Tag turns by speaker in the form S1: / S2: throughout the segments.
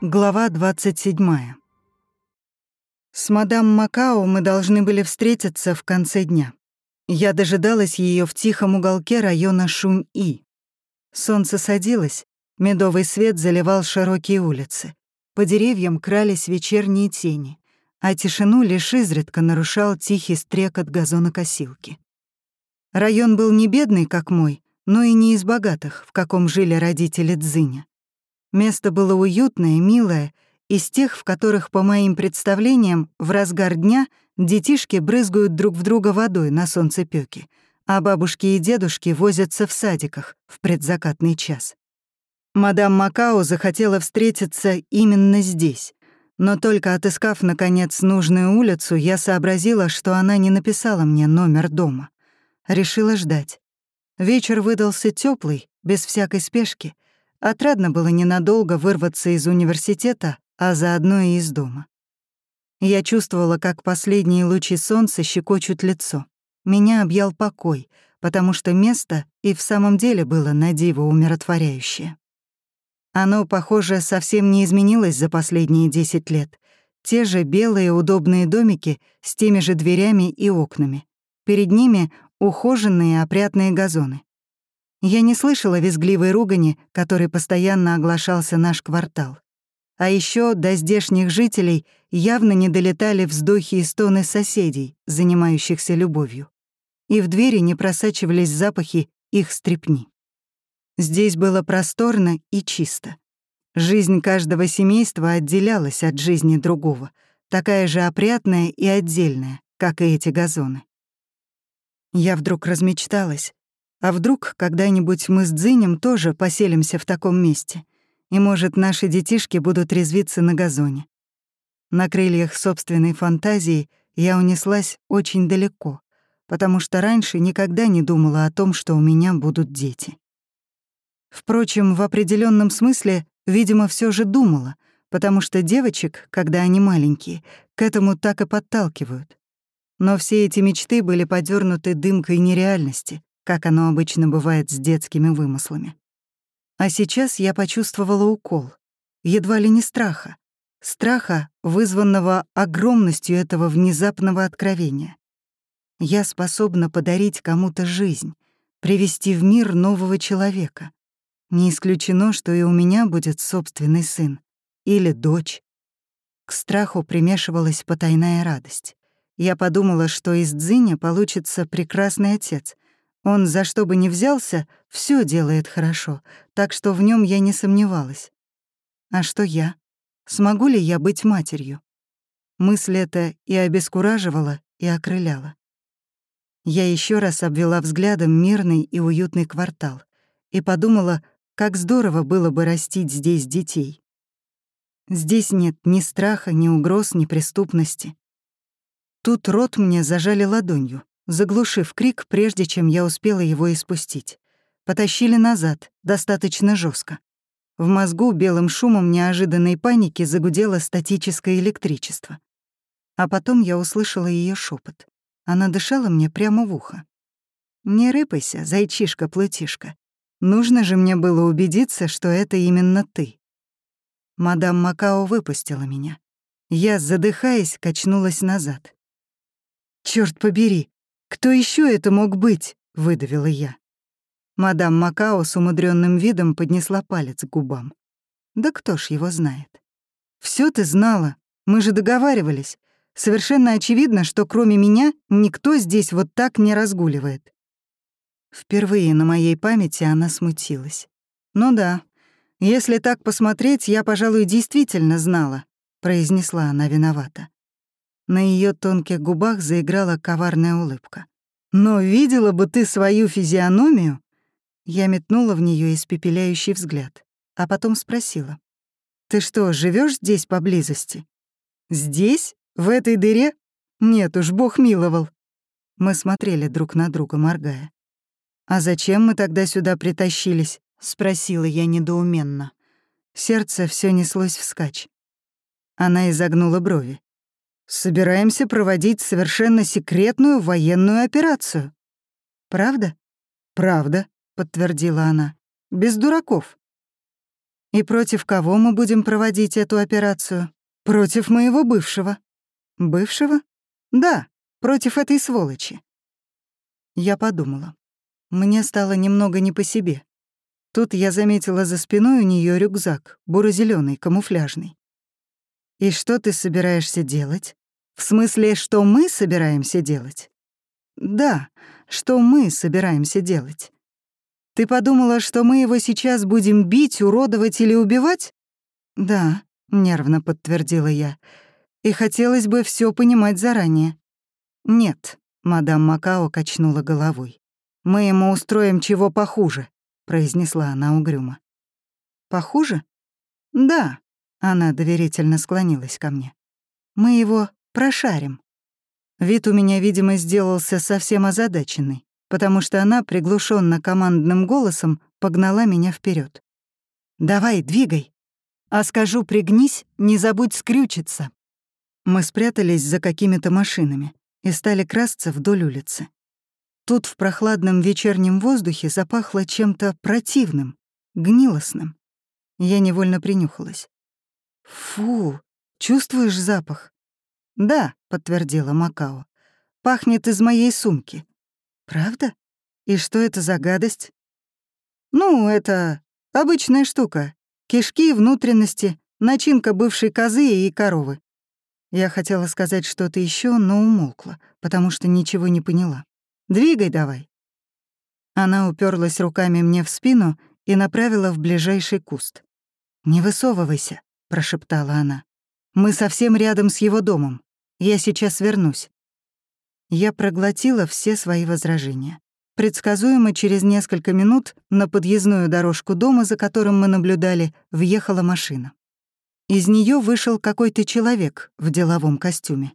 S1: Глава 27. С мадам Макао мы должны были встретиться в конце дня. Я дожидалась ее в тихом уголке района Шунь-И. Солнце садилось, медовый свет заливал широкие улицы. По деревьям крались вечерние тени, а тишину лишь изредка нарушал тихий стрекот газонокосилки. Район был не бедный, как мой, но и не из богатых, в каком жили родители Дзиня. Место было уютное, милое, из тех, в которых, по моим представлениям, в разгар дня детишки брызгают друг в друга водой на солнцепёке, а бабушки и дедушки возятся в садиках в предзакатный час. Мадам Макао захотела встретиться именно здесь, но только отыскав, наконец, нужную улицу, я сообразила, что она не написала мне номер дома. Решила ждать. Вечер выдался теплый, без всякой спешки — Отрадно было ненадолго вырваться из университета, а заодно и из дома. Я чувствовала, как последние лучи солнца щекочут лицо. Меня объял покой, потому что место и в самом деле было на диво умиротворяющее. Оно, похоже, совсем не изменилось за последние 10 лет. Те же белые удобные домики с теми же дверями и окнами. Перед ними ухоженные опрятные газоны. Я не слышала визгливой ругани, которой постоянно оглашался наш квартал. А еще до здешних жителей явно не долетали вздохи и стоны соседей, занимающихся любовью. И в двери не просачивались запахи их стрепни. Здесь было просторно и чисто. Жизнь каждого семейства отделялась от жизни другого, такая же опрятная и отдельная, как и эти газоны. Я вдруг размечталась, а вдруг когда-нибудь мы с Дзинем тоже поселимся в таком месте, и, может, наши детишки будут резвиться на газоне. На крыльях собственной фантазии я унеслась очень далеко, потому что раньше никогда не думала о том, что у меня будут дети. Впрочем, в определенном смысле, видимо, все же думала, потому что девочек, когда они маленькие, к этому так и подталкивают. Но все эти мечты были подернуты дымкой нереальности, как оно обычно бывает с детскими вымыслами. А сейчас я почувствовала укол, едва ли не страха, страха, вызванного огромностью этого внезапного откровения. Я способна подарить кому-то жизнь, привести в мир нового человека. Не исключено, что и у меня будет собственный сын или дочь. К страху примешивалась потайная радость. Я подумала, что из Дзиня получится прекрасный отец, он за что бы ни взялся, все делает хорошо, так что в нем я не сомневалась. А что я? Смогу ли я быть матерью? Мысль эта и обескураживала, и окрыляла. Я еще раз обвела взглядом мирный и уютный квартал и подумала, как здорово было бы растить здесь детей. Здесь нет ни страха, ни угроз, ни преступности. Тут рот мне зажали ладонью заглушив крик, прежде чем я успела его испустить. Потащили назад, достаточно жестко. В мозгу белым шумом неожиданной паники загудело статическое электричество. А потом я услышала ее шепот. Она дышала мне прямо в ухо. «Не рыпайся, зайчишка-плутишка. Нужно же мне было убедиться, что это именно ты». Мадам Макао выпустила меня. Я, задыхаясь, качнулась назад. Черт побери, «Кто еще это мог быть?» — выдавила я. Мадам Макао с умудренным видом поднесла палец к губам. «Да кто ж его знает?» Все ты знала, мы же договаривались. Совершенно очевидно, что кроме меня никто здесь вот так не разгуливает». Впервые на моей памяти она смутилась. «Ну да, если так посмотреть, я, пожалуй, действительно знала», — произнесла она виновата. На ее тонких губах заиграла коварная улыбка. «Но видела бы ты свою физиономию?» Я метнула в нее испепеляющий взгляд, а потом спросила. «Ты что, живешь здесь поблизости?» «Здесь? В этой дыре? Нет уж, бог миловал». Мы смотрели друг на друга, моргая. «А зачем мы тогда сюда притащились?» — спросила я недоуменно. Сердце все неслось вскачь. Она изогнула брови. Собираемся проводить совершенно секретную военную операцию. Правда? Правда, подтвердила она. Без дураков. И против кого мы будем проводить эту операцию? Против моего бывшего. Бывшего? Да, против этой сволочи. Я подумала. Мне стало немного не по себе. Тут я заметила за спиной у нее рюкзак, буро зеленый камуфляжный. «И что ты собираешься делать? В смысле, что мы собираемся делать?» «Да, что мы собираемся делать. Ты подумала, что мы его сейчас будем бить, уродовать или убивать?» «Да», — нервно подтвердила я. «И хотелось бы все понимать заранее». «Нет», — мадам Макао качнула головой. «Мы ему устроим чего похуже», — произнесла она угрюмо. «Похуже?» «Да», — она доверительно склонилась ко мне. «Мы его прошарим». Вид у меня, видимо, сделался совсем озадаченный, потому что она приглушенно командным голосом погнала меня вперед. «Давай, двигай!» «А скажу, пригнись, не забудь скрючиться!» Мы спрятались за какими-то машинами и стали красться вдоль улицы. Тут в прохладном вечернем воздухе запахло чем-то противным, гнилостным. Я невольно принюхалась. «Фу, чувствуешь запах?» «Да», — подтвердила Макао. «Пахнет из моей сумки». «Правда? И что это за гадость?» «Ну, это обычная штука. Кишки, внутренности, начинка бывшей козы и коровы. Я хотела сказать что-то еще, но умолкла, потому что ничего не поняла. «Двигай давай». Она уперлась руками мне в спину и направила в ближайший куст. «Не высовывайся», — прошептала она. «Мы совсем рядом с его домом. Я сейчас вернусь». Я проглотила все свои возражения. Предсказуемо через несколько минут на подъездную дорожку дома, за которым мы наблюдали, въехала машина. Из нее вышел какой-то человек в деловом костюме.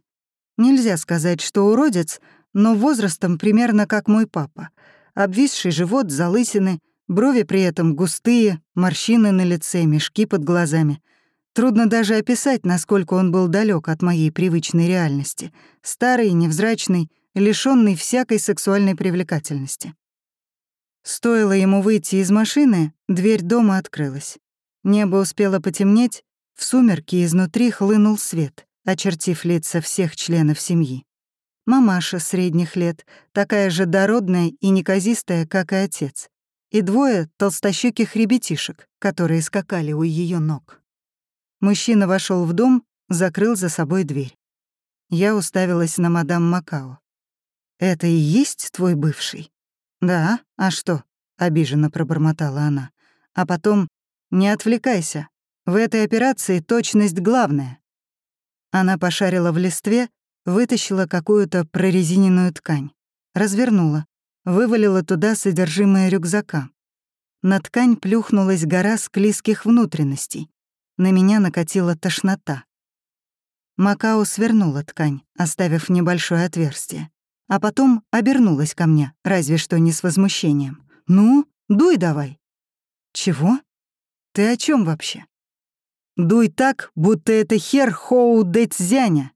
S1: Нельзя сказать, что уродец, но возрастом примерно как мой папа. Обвисший живот, залысины, брови при этом густые, морщины на лице, мешки под глазами. Трудно даже описать, насколько он был далек от моей привычной реальности. Старый, невзрачный, лишённый всякой сексуальной привлекательности. Стоило ему выйти из машины, дверь дома открылась. Небо успело потемнеть, в сумерки изнутри хлынул свет, очертив лица всех членов семьи. Мамаша средних лет, такая же дородная и неказистая, как и отец, и двое толстощеких ребятишек, которые скакали у ее ног. Мужчина вошел в дом, закрыл за собой дверь. Я уставилась на мадам Макао. «Это и есть твой бывший?» «Да, а что?» — обиженно пробормотала она. А потом «Не отвлекайся, в этой операции точность главная. Она пошарила в листве, вытащила какую-то прорезиненную ткань, развернула, вывалила туда содержимое рюкзака. На ткань плюхнулась гора склизких внутренностей. На меня накатила тошнота. Макао свернула ткань, оставив небольшое отверстие. А потом обернулась ко мне, разве что не с возмущением. «Ну, дуй давай». «Чего? Ты о чем вообще?» Дуй так, будто это хер Хоу Дэ Цзяня.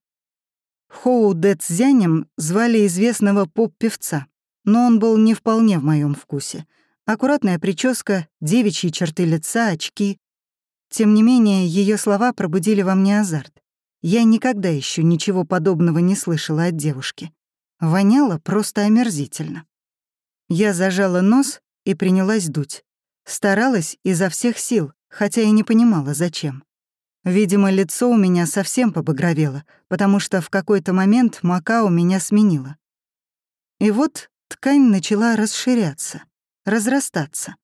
S1: Хоу Дэ Цзянем звали известного поп-певца, но он был не вполне в моем вкусе. Аккуратная прическа, девичьи черты лица, очки. Тем не менее, ее слова пробудили во мне азарт. Я никогда еще ничего подобного не слышала от девушки. Воняло просто омерзительно. Я зажала нос и принялась дуть. Старалась изо всех сил, хотя и не понимала, зачем. Видимо, лицо у меня совсем побагровело, потому что в какой-то момент Макао меня сменила. И вот ткань начала расширяться, разрастаться,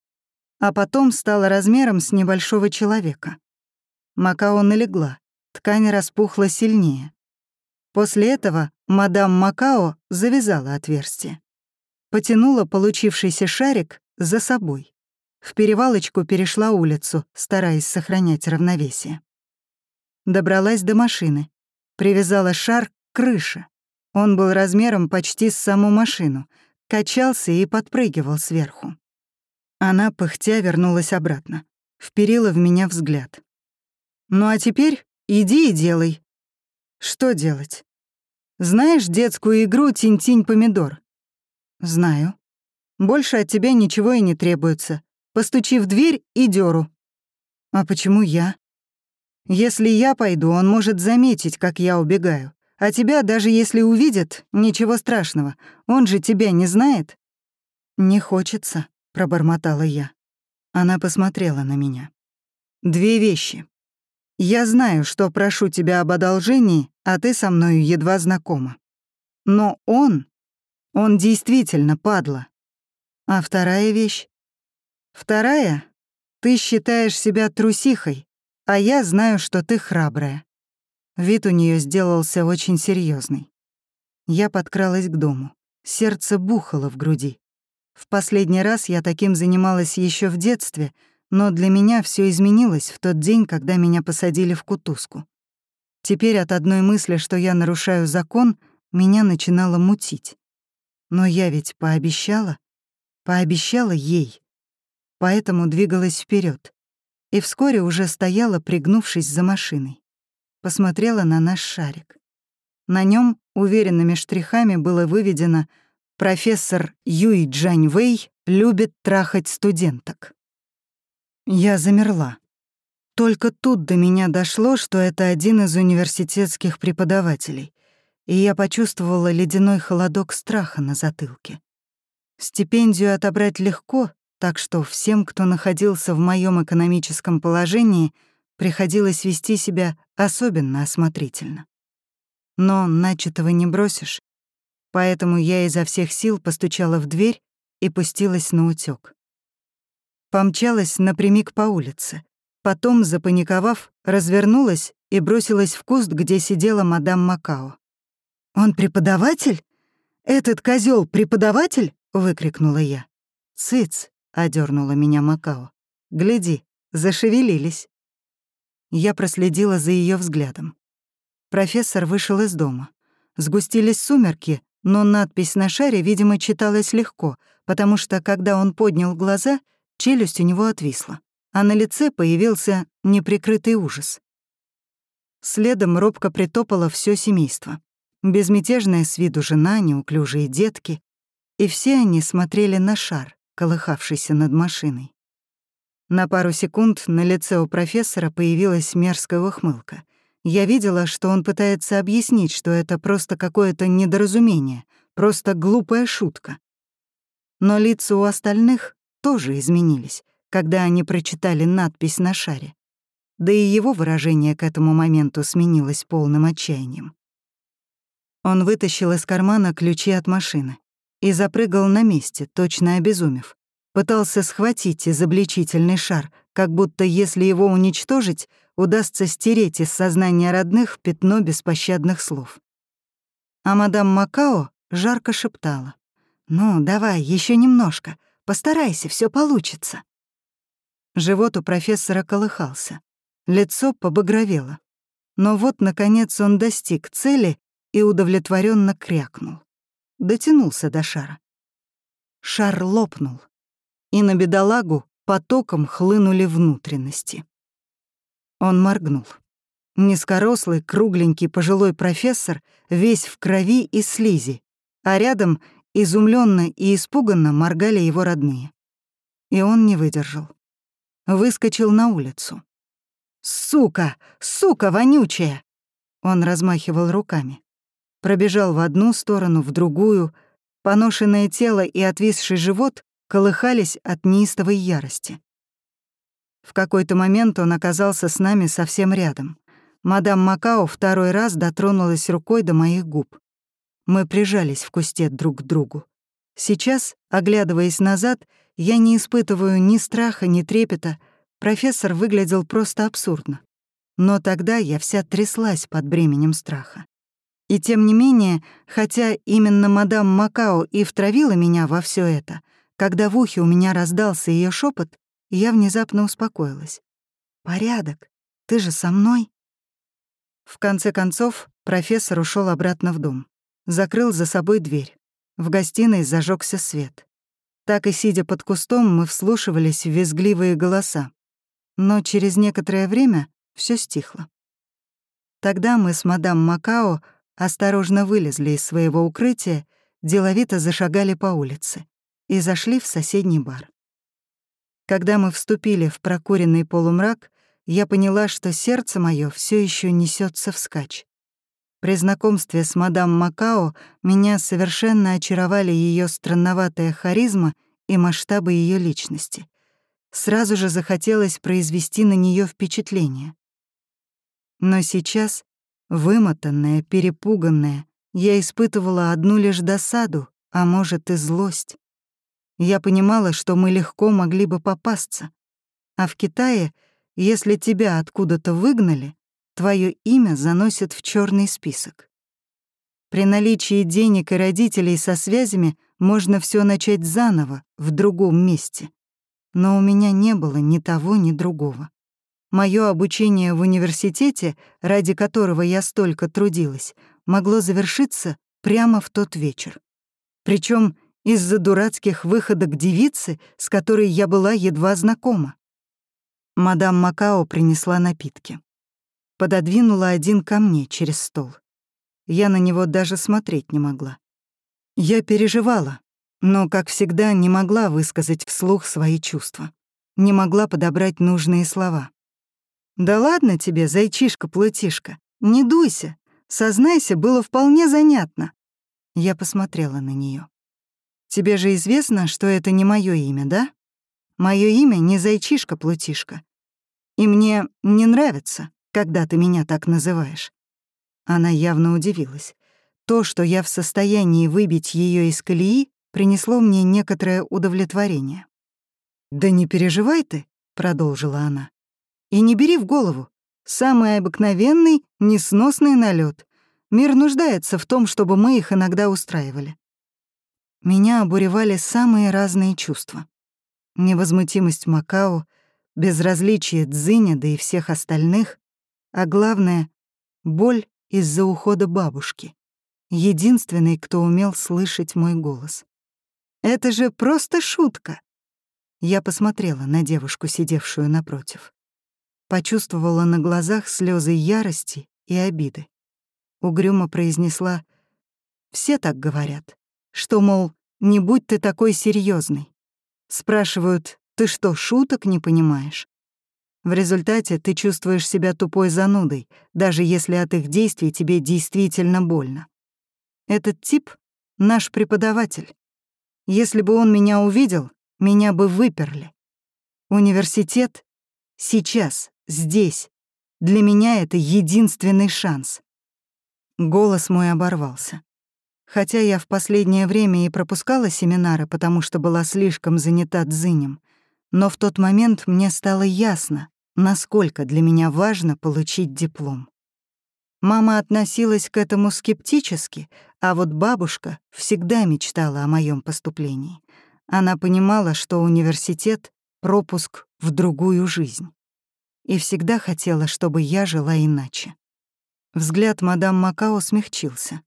S1: а потом стала размером с небольшого человека. Макао налегла, ткань распухла сильнее. После этого мадам Макао завязала отверстие. Потянула получившийся шарик за собой. В перевалочку перешла улицу, стараясь сохранять равновесие. Добралась до машины. Привязала шар к крыше. Он был размером почти с саму машину. Качался и подпрыгивал сверху. Она, пыхтя, вернулась обратно. Вперила в меня взгляд. «Ну а теперь иди и делай». Что делать? Знаешь детскую игру «Тинь-тинь-помидор»? Знаю. Больше от тебя ничего и не требуется. Постучи в дверь и дёру. А почему я? Если я пойду, он может заметить, как я убегаю. А тебя, даже если увидит, ничего страшного. Он же тебя не знает. Не хочется, пробормотала я. Она посмотрела на меня. Две вещи. Я знаю, что прошу тебя об одолжении, а ты со мною едва знакома. Но он, он действительно падла. А вторая вещь? Вторая? Ты считаешь себя трусихой, а я знаю, что ты храбрая. Вид у нее сделался очень серьезный. Я подкралась к дому. Сердце бухало в груди. В последний раз я таким занималась еще в детстве — но для меня все изменилось в тот день, когда меня посадили в кутузку. Теперь от одной мысли, что я нарушаю закон, меня начинало мутить. Но я ведь пообещала, пообещала ей. Поэтому двигалась вперед и вскоре уже стояла, пригнувшись за машиной. Посмотрела на наш шарик. На нем уверенными штрихами было выведено «Профессор Юй Джань Вэй любит трахать студенток». Я замерла. Только тут до меня дошло, что это один из университетских преподавателей, и я почувствовала ледяной холодок страха на затылке. Стипендию отобрать легко, так что всем, кто находился в моем экономическом положении, приходилось вести себя особенно осмотрительно. Но начатого не бросишь, поэтому я изо всех сил постучала в дверь и пустилась на утёк помчалась напрямик по улице. Потом, запаниковав, развернулась и бросилась в куст, где сидела мадам Макао. «Он преподаватель? Этот козел преподаватель?» — выкрикнула я. «Цыц!» — одернула меня Макао. «Гляди, зашевелились». Я проследила за ее взглядом. Профессор вышел из дома. Сгустились сумерки, но надпись на шаре, видимо, читалась легко, потому что, когда он поднял глаза — Челюсть у него отвисла, а на лице появился неприкрытый ужас. Следом робко притопало все семейство. Безмятежная с виду жена, неуклюжие детки. И все они смотрели на шар, колыхавшийся над машиной. На пару секунд на лице у профессора появилась мерзкая ухмылка. Я видела, что он пытается объяснить, что это просто какое-то недоразумение, просто глупая шутка. Но лица у остальных тоже изменились, когда они прочитали надпись на шаре. Да и его выражение к этому моменту сменилось полным отчаянием. Он вытащил из кармана ключи от машины и запрыгал на месте, точно обезумев. Пытался схватить изобличительный шар, как будто если его уничтожить, удастся стереть из сознания родных пятно беспощадных слов. А мадам Макао жарко шептала. «Ну, давай, еще немножко. Постарайся, все получится». Живот у профессора колыхался. Лицо побагровело. Но вот, наконец, он достиг цели и удовлетворенно крякнул. Дотянулся до шара. Шар лопнул, и на бедолагу потоком хлынули внутренности. Он моргнул. Низкорослый, кругленький пожилой профессор, весь в крови и слизи, а рядом Изумленно и испуганно моргали его родные. И он не выдержал. Выскочил на улицу. «Сука! Сука вонючая!» Он размахивал руками. Пробежал в одну сторону, в другую. Поношенное тело и отвисший живот колыхались от неистовой ярости. В какой-то момент он оказался с нами совсем рядом. Мадам Макао второй раз дотронулась рукой до моих губ. Мы прижались в кусте друг к другу. Сейчас, оглядываясь назад, я не испытываю ни страха, ни трепета. Профессор выглядел просто абсурдно. Но тогда я вся тряслась под бременем страха. И тем не менее, хотя именно мадам Макао и втравила меня во все это, когда в ухе у меня раздался ее шепот, я внезапно успокоилась. «Порядок, ты же со мной?» В конце концов, профессор ушел обратно в дом закрыл за собой дверь. В гостиной зажегся свет. Так и сидя под кустом, мы вслушивались в визгливые голоса. Но через некоторое время все стихло. Тогда мы с мадам Макао осторожно вылезли из своего укрытия, деловито зашагали по улице и зашли в соседний бар. Когда мы вступили в прокуренный полумрак, я поняла, что сердце мое все еще несется вскачь. При знакомстве с мадам Макао меня совершенно очаровали ее странноватая харизма и масштабы ее личности. Сразу же захотелось произвести на нее впечатление. Но сейчас, вымотанная, перепуганная, я испытывала одну лишь досаду, а может и злость. Я понимала, что мы легко могли бы попасться. А в Китае, если тебя откуда-то выгнали, твое имя заносят в черный список. При наличии денег и родителей со связями можно все начать заново, в другом месте. Но у меня не было ни того, ни другого. Мое обучение в университете, ради которого я столько трудилась, могло завершиться прямо в тот вечер. Причем из-за дурацких выходок девицы, с которой я была едва знакома. Мадам Макао принесла напитки пододвинула один ко мне через стол. Я на него даже смотреть не могла. Я переживала, но, как всегда, не могла высказать вслух свои чувства. Не могла подобрать нужные слова. «Да ладно тебе, зайчишка-плутишка, не дуйся, сознайся, было вполне занятно». Я посмотрела на нее. «Тебе же известно, что это не мое имя, да? Мое имя не зайчишка-плутишка. И мне не нравится когда ты меня так называешь». Она явно удивилась. То, что я в состоянии выбить ее из колеи, принесло мне некоторое удовлетворение. «Да не переживай ты», — продолжила она. «И не бери в голову. Самый обыкновенный, несносный налет. Мир нуждается в том, чтобы мы их иногда устраивали». Меня обуревали самые разные чувства. Невозмутимость Макао, безразличие Дзиня, да и всех остальных, а главное — боль из-за ухода бабушки, единственной, кто умел слышать мой голос. «Это же просто шутка!» Я посмотрела на девушку, сидевшую напротив. Почувствовала на глазах слезы ярости и обиды. Угрюмо произнесла «Все так говорят, что, мол, не будь ты такой серьезный. Спрашивают, ты что, шуток не понимаешь? В результате ты чувствуешь себя тупой занудой, даже если от их действий тебе действительно больно. Этот тип — наш преподаватель. Если бы он меня увидел, меня бы выперли. Университет — сейчас, здесь. Для меня это единственный шанс. Голос мой оборвался. Хотя я в последнее время и пропускала семинары, потому что была слишком занята дзынем, но в тот момент мне стало ясно, насколько для меня важно получить диплом. Мама относилась к этому скептически, а вот бабушка всегда мечтала о моем поступлении. Она понимала, что университет — пропуск в другую жизнь. И всегда хотела, чтобы я жила иначе. Взгляд мадам Макао смягчился.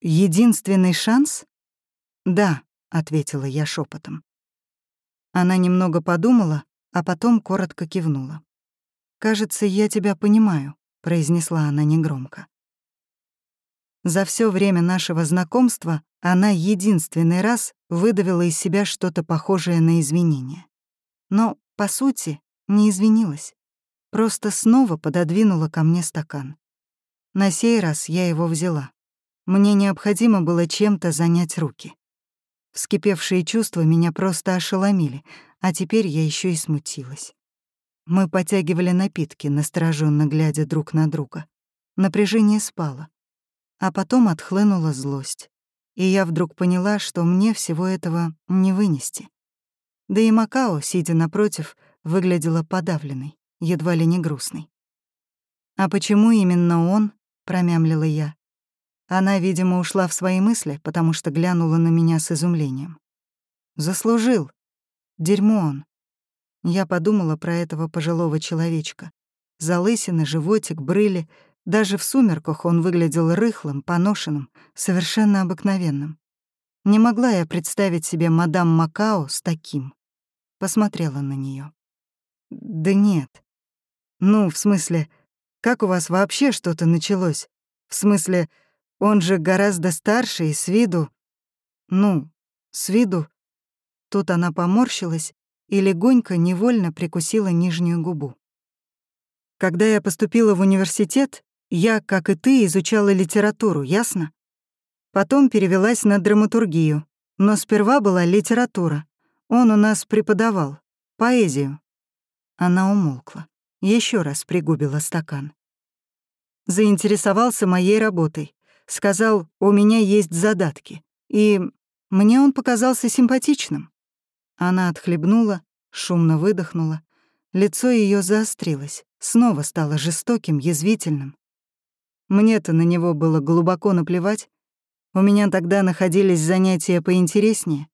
S1: «Единственный шанс?» «Да», — ответила я шепотом. Она немного подумала, а потом коротко кивнула. «Кажется, я тебя понимаю», — произнесла она негромко. За все время нашего знакомства она единственный раз выдавила из себя что-то похожее на извинение. Но, по сути, не извинилась. Просто снова пододвинула ко мне стакан. На сей раз я его взяла. Мне необходимо было чем-то занять руки. Вскипевшие чувства меня просто ошеломили, а теперь я еще и смутилась. Мы потягивали напитки, настороженно глядя друг на друга. Напряжение спало. А потом отхлынула злость. И я вдруг поняла, что мне всего этого не вынести. Да и Макао, сидя напротив, выглядела подавленной, едва ли не грустной. «А почему именно он?» — промямлила я. Она, видимо, ушла в свои мысли, потому что глянула на меня с изумлением. «Заслужил. Дерьмо он. Я подумала про этого пожилого человечка. Залысины, животик, брыли. Даже в сумерках он выглядел рыхлым, поношенным, совершенно обыкновенным. Не могла я представить себе мадам Макао с таким. Посмотрела на нее. Да нет. Ну, в смысле, Как у вас вообще что-то началось? В смысле, он же гораздо старше и с виду... Ну, с виду... Тут она поморщилась и легонько, невольно прикусила нижнюю губу. Когда я поступила в университет, я, как и ты, изучала литературу, ясно? Потом перевелась на драматургию, но сперва была литература. Он у нас преподавал. Поэзию. Она умолкла. Еще раз пригубила стакан. Заинтересовался моей работой. Сказал, у меня есть задатки. И мне он показался симпатичным. Она отхлебнула, шумно выдохнула. Лицо ее заострилось, снова стало жестоким, язвительным. Мне-то на него было глубоко наплевать. У меня тогда находились занятия поинтереснее.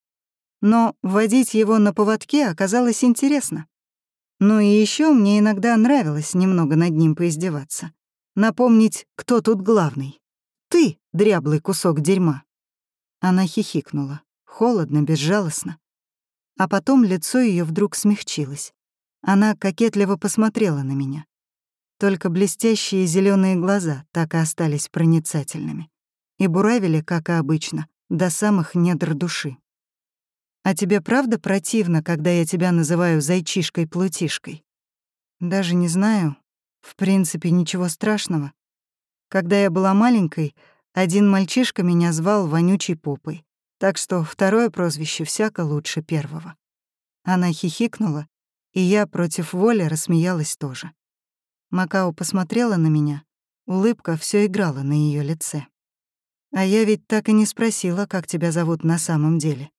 S1: Но водить его на поводке оказалось интересно. Ну и еще мне иногда нравилось немного над ним поиздеваться. Напомнить, кто тут главный. Ты, дряблый кусок дерьма. Она хихикнула, холодно, безжалостно. А потом лицо ее вдруг смягчилось. Она кокетливо посмотрела на меня. Только блестящие зеленые глаза так и остались проницательными. И буравили, как и обычно, до самых недр души. «А тебе правда противно, когда я тебя называю зайчишкой-плутишкой?» «Даже не знаю. В принципе, ничего страшного. Когда я была маленькой, один мальчишка меня звал вонючей попой. Так что второе прозвище всяко лучше первого. Она хихикнула, и я против воли рассмеялась тоже. Макао посмотрела на меня, улыбка все играла на ее лице. «А я ведь так и не спросила, как тебя зовут на самом деле.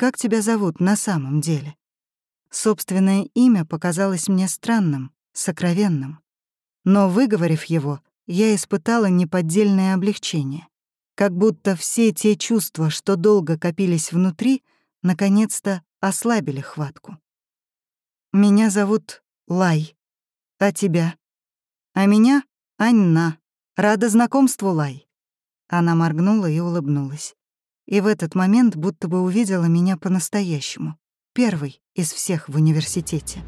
S1: Как тебя зовут на самом деле?» Собственное имя показалось мне странным, сокровенным. Но, выговорив его, я испытала неподдельное облегчение как будто все те чувства, что долго копились внутри, наконец-то ослабили хватку. «Меня зовут Лай. А тебя?» «А меня — Анна. Рада знакомству, Лай». Она моргнула и улыбнулась. И в этот момент будто бы увидела меня по-настоящему. Первый из всех в университете.